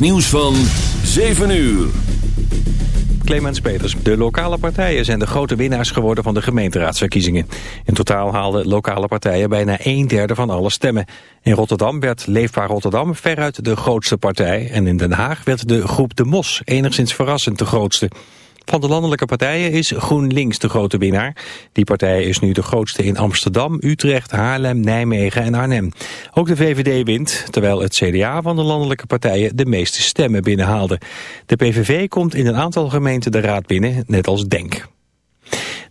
Nieuws van 7 uur. Clemens Peters. De lokale partijen zijn de grote winnaars geworden van de gemeenteraadsverkiezingen. In totaal haalden lokale partijen bijna een derde van alle stemmen. In Rotterdam werd Leefbaar Rotterdam veruit de grootste partij... en in Den Haag werd de groep De Mos enigszins verrassend de grootste. Van de landelijke partijen is GroenLinks de grote winnaar. Die partij is nu de grootste in Amsterdam, Utrecht, Haarlem, Nijmegen en Arnhem. Ook de VVD wint, terwijl het CDA van de landelijke partijen de meeste stemmen binnenhaalde. De PVV komt in een aantal gemeenten de raad binnen, net als DENK.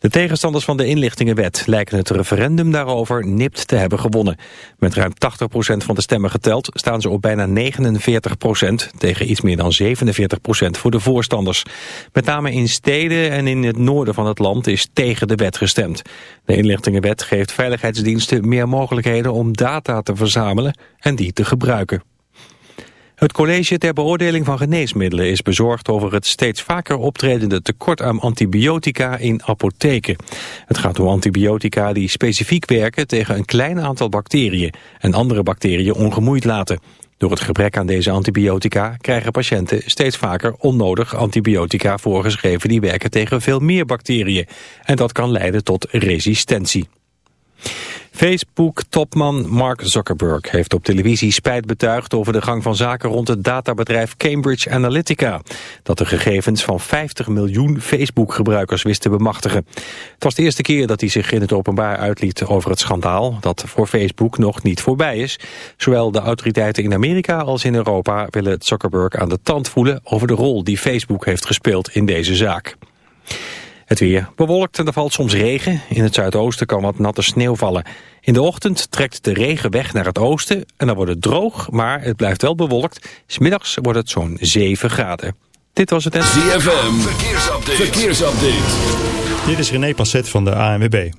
De tegenstanders van de inlichtingenwet lijken het referendum daarover nipt te hebben gewonnen. Met ruim 80% van de stemmen geteld staan ze op bijna 49% tegen iets meer dan 47% voor de voorstanders. Met name in steden en in het noorden van het land is tegen de wet gestemd. De inlichtingenwet geeft veiligheidsdiensten meer mogelijkheden om data te verzamelen en die te gebruiken. Het college ter beoordeling van geneesmiddelen is bezorgd over het steeds vaker optredende tekort aan antibiotica in apotheken. Het gaat om antibiotica die specifiek werken tegen een klein aantal bacteriën en andere bacteriën ongemoeid laten. Door het gebrek aan deze antibiotica krijgen patiënten steeds vaker onnodig antibiotica voorgeschreven die werken tegen veel meer bacteriën. En dat kan leiden tot resistentie. Facebook-topman Mark Zuckerberg heeft op televisie spijt betuigd over de gang van zaken rond het databedrijf Cambridge Analytica, dat de gegevens van 50 miljoen Facebook-gebruikers wist te bemachtigen. Het was de eerste keer dat hij zich in het openbaar uitliet over het schandaal, dat voor Facebook nog niet voorbij is. Zowel de autoriteiten in Amerika als in Europa willen Zuckerberg aan de tand voelen over de rol die Facebook heeft gespeeld in deze zaak. Het weer bewolkt en er valt soms regen. In het zuidoosten kan wat natte sneeuw vallen. In de ochtend trekt de regen weg naar het oosten en dan wordt het droog, maar het blijft wel bewolkt. Smiddags wordt het zo'n 7 graden. Dit was het... ZFM, verkeersupdate. verkeersupdate. Dit is René Passet van de ANWB.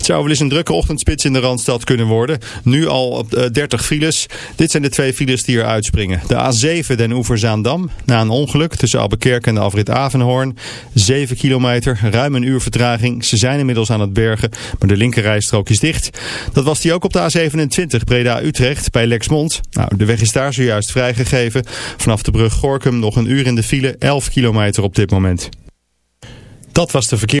Het zou wel eens een drukke ochtendspits in de Randstad kunnen worden. Nu al op 30 files. Dit zijn de twee files die er uitspringen. De A7 Den Oever-Zaandam. Na een ongeluk tussen Albekerk en de afrit Avenhoorn. 7 kilometer, ruim een uur vertraging. Ze zijn inmiddels aan het bergen, maar de linkerrijstrook is dicht. Dat was die ook op de A27 Breda-Utrecht bij Lexmond. Nou, de weg is daar zojuist vrijgegeven. Vanaf de brug Gorkum nog een uur in de file. 11 kilometer op dit moment. Dat was de verkeer.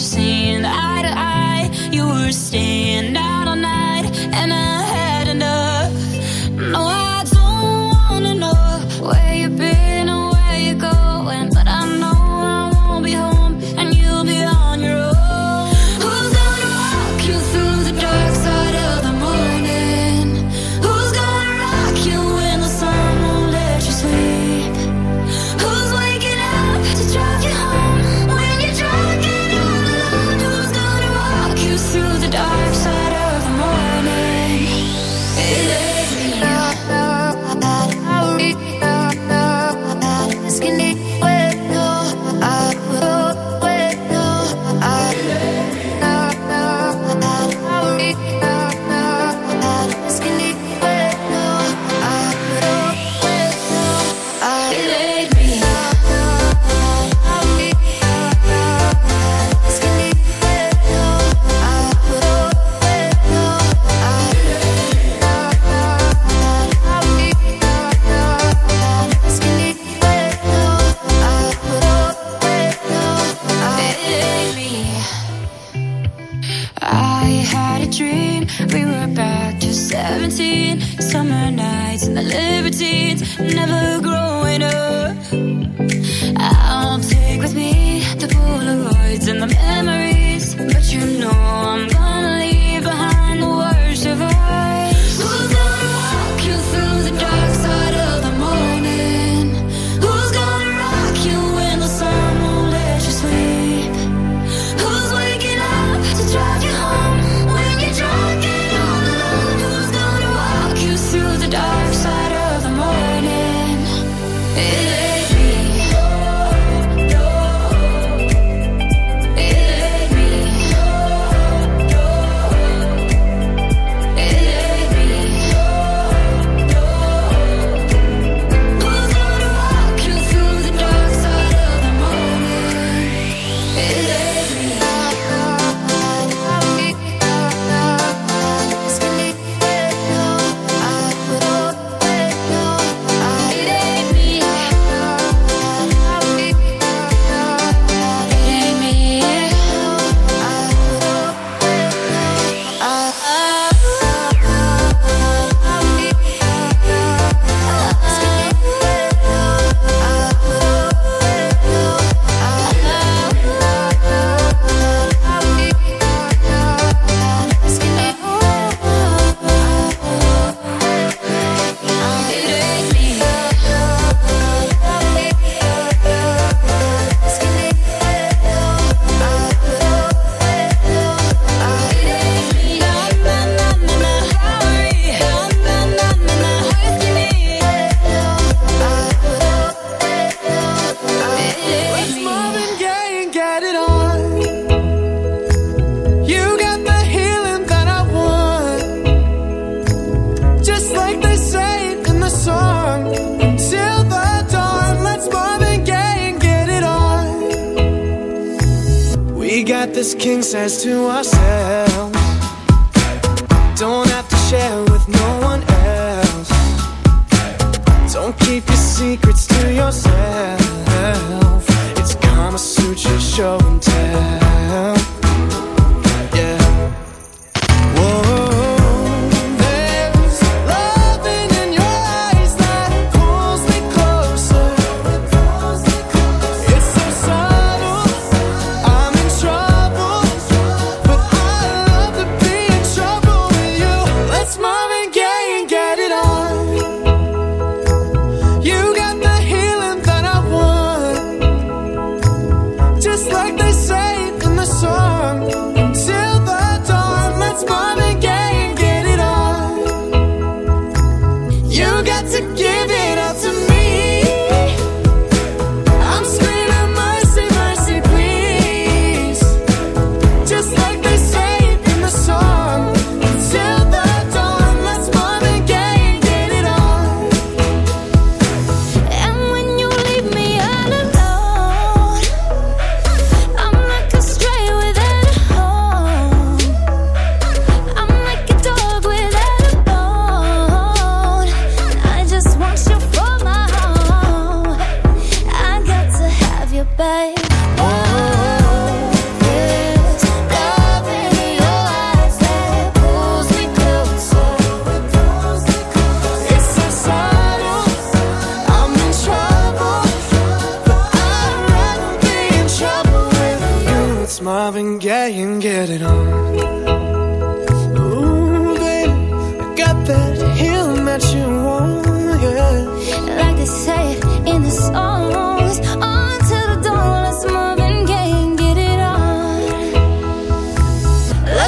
secrets to yourself. It's Kama Sutra showing.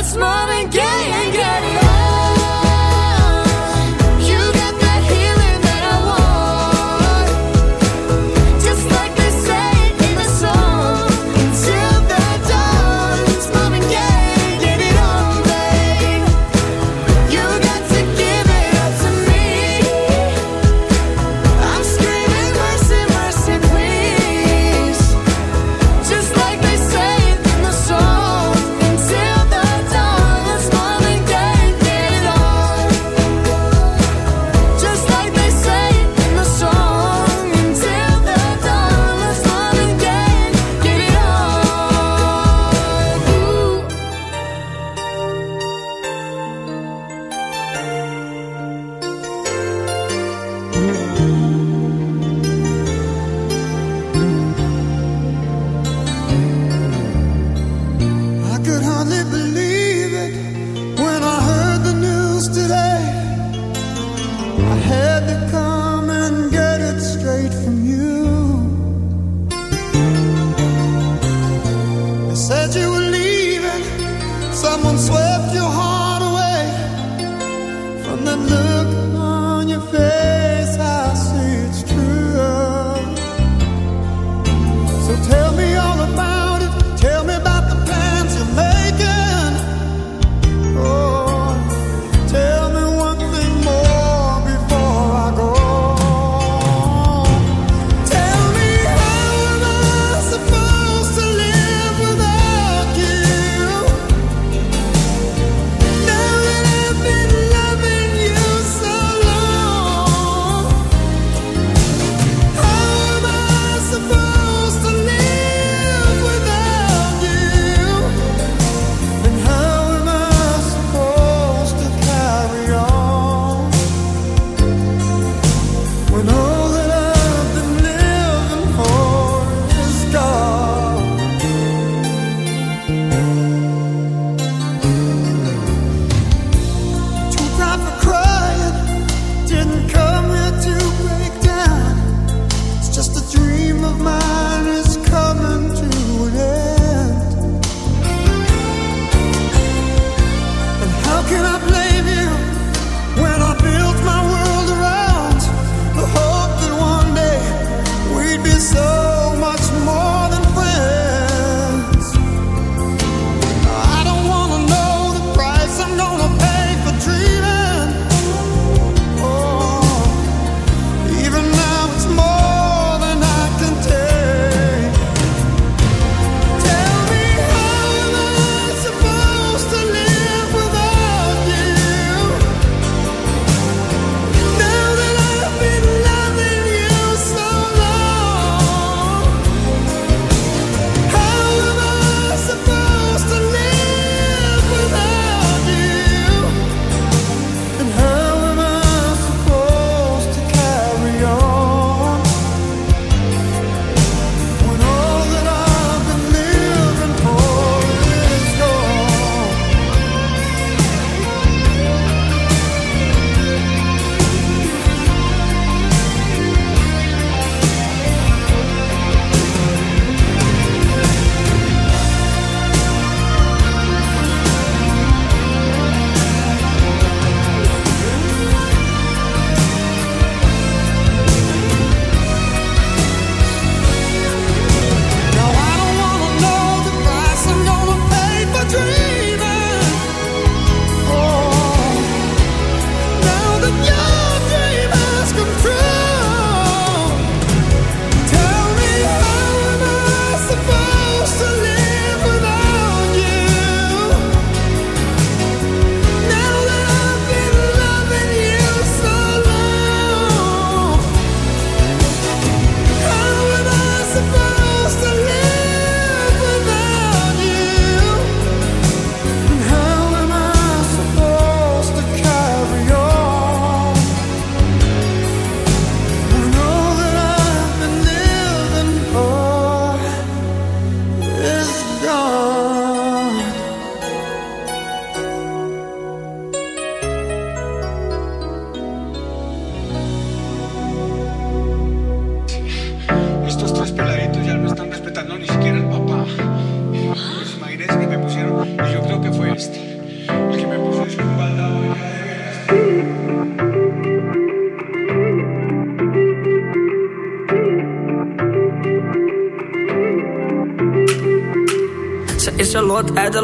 this morning.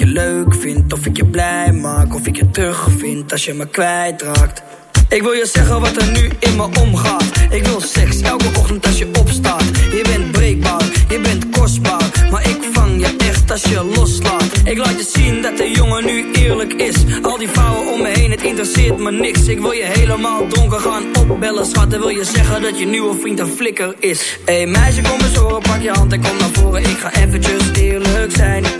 je leuk vind, of ik je blij maak, of ik je terug vind als je me kwijtraakt. Ik wil je zeggen wat er nu in me omgaat. Ik wil seks elke ochtend als je opstaat. Je bent breekbaar, je bent kostbaar. Maar ik vang je echt als je loslaat. Ik laat je zien dat de jongen nu eerlijk is. Al die vrouwen om me heen, het interesseert me niks. Ik wil je helemaal donker gaan opbellen, schat. En wil je zeggen dat je nieuwe vriend een flikker is. Hey meisje, kom eens horen, pak je hand en kom naar voren. Ik ga eventjes eerlijk zijn.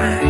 time.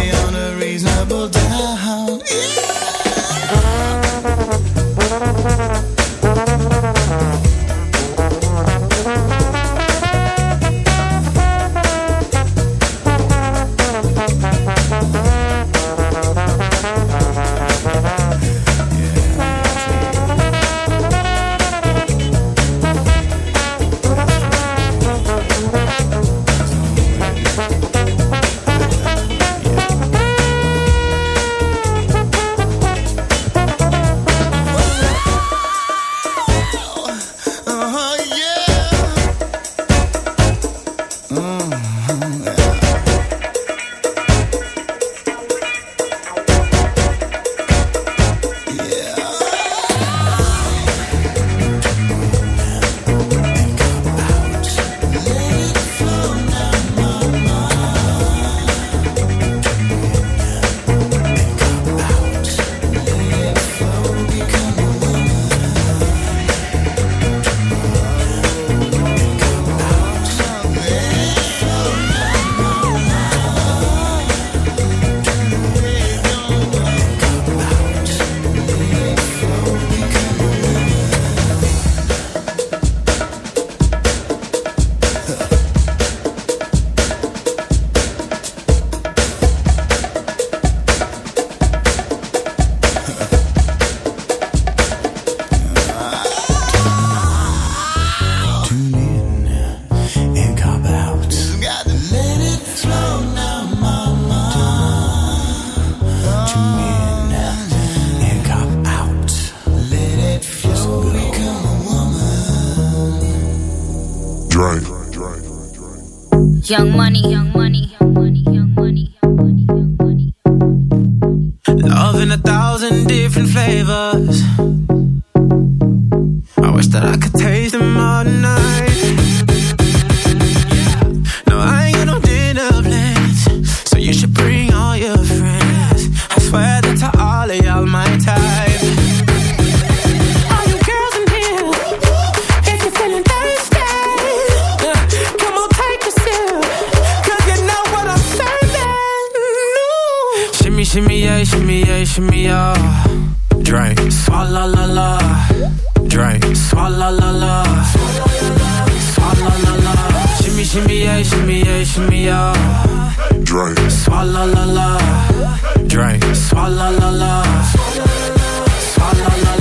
la la.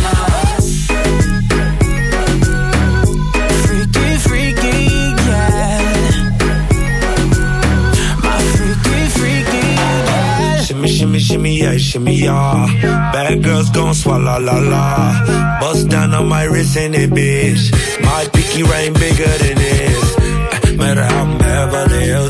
La. Freaky, freaky, yeah. My freaky, freaky, yeah. Shimmy, shimmy, shimmy, yeah, shimmy, yeah. Bad girls gon' swallow la la. Bust down on my wrist and it, bitch. My pinky ring bigger than this. Eh, Matter how I'm Beverly Hills.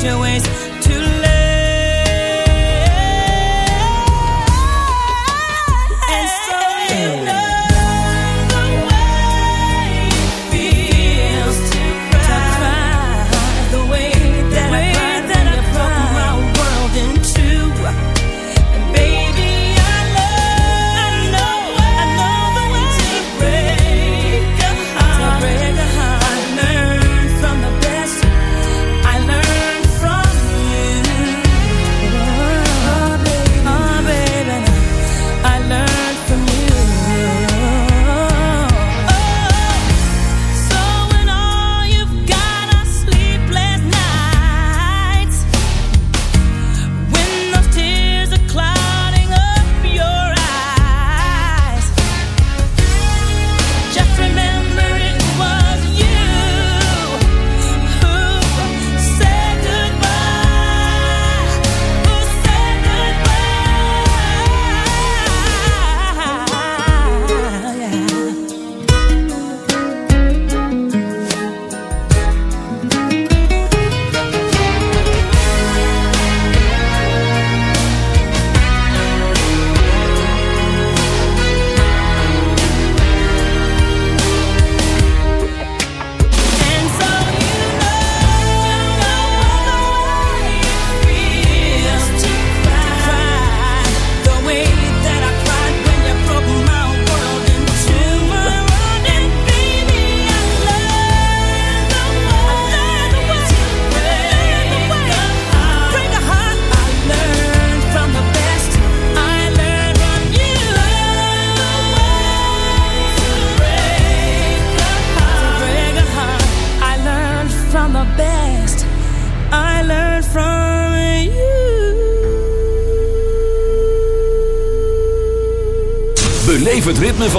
change your ways.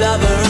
lover.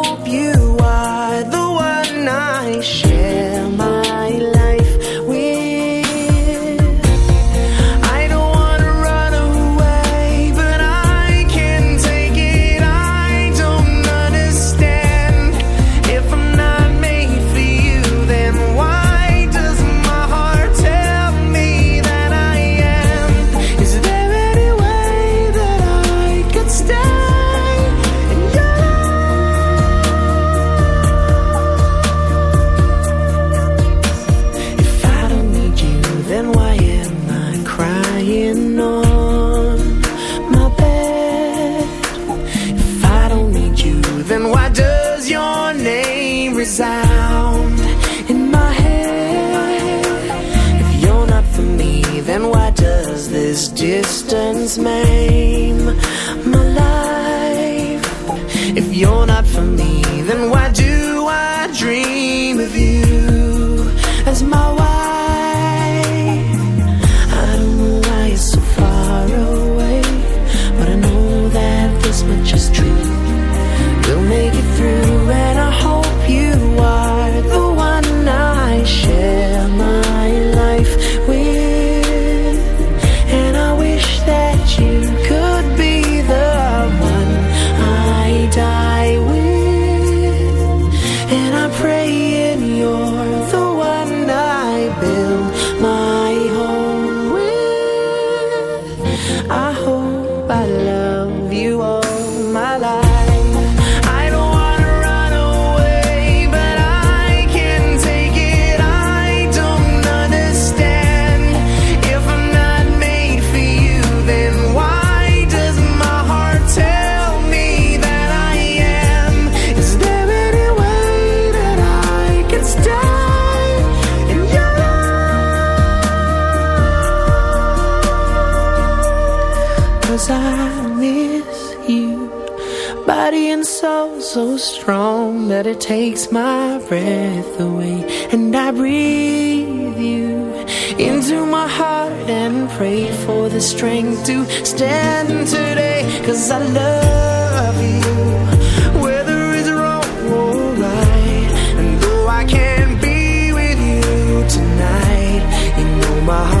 does this distance maim my life? If you're takes my breath away and I breathe you into my heart and pray for the strength to stand today. Cause I love you whether it's wrong or right. And though I can't be with you tonight my heart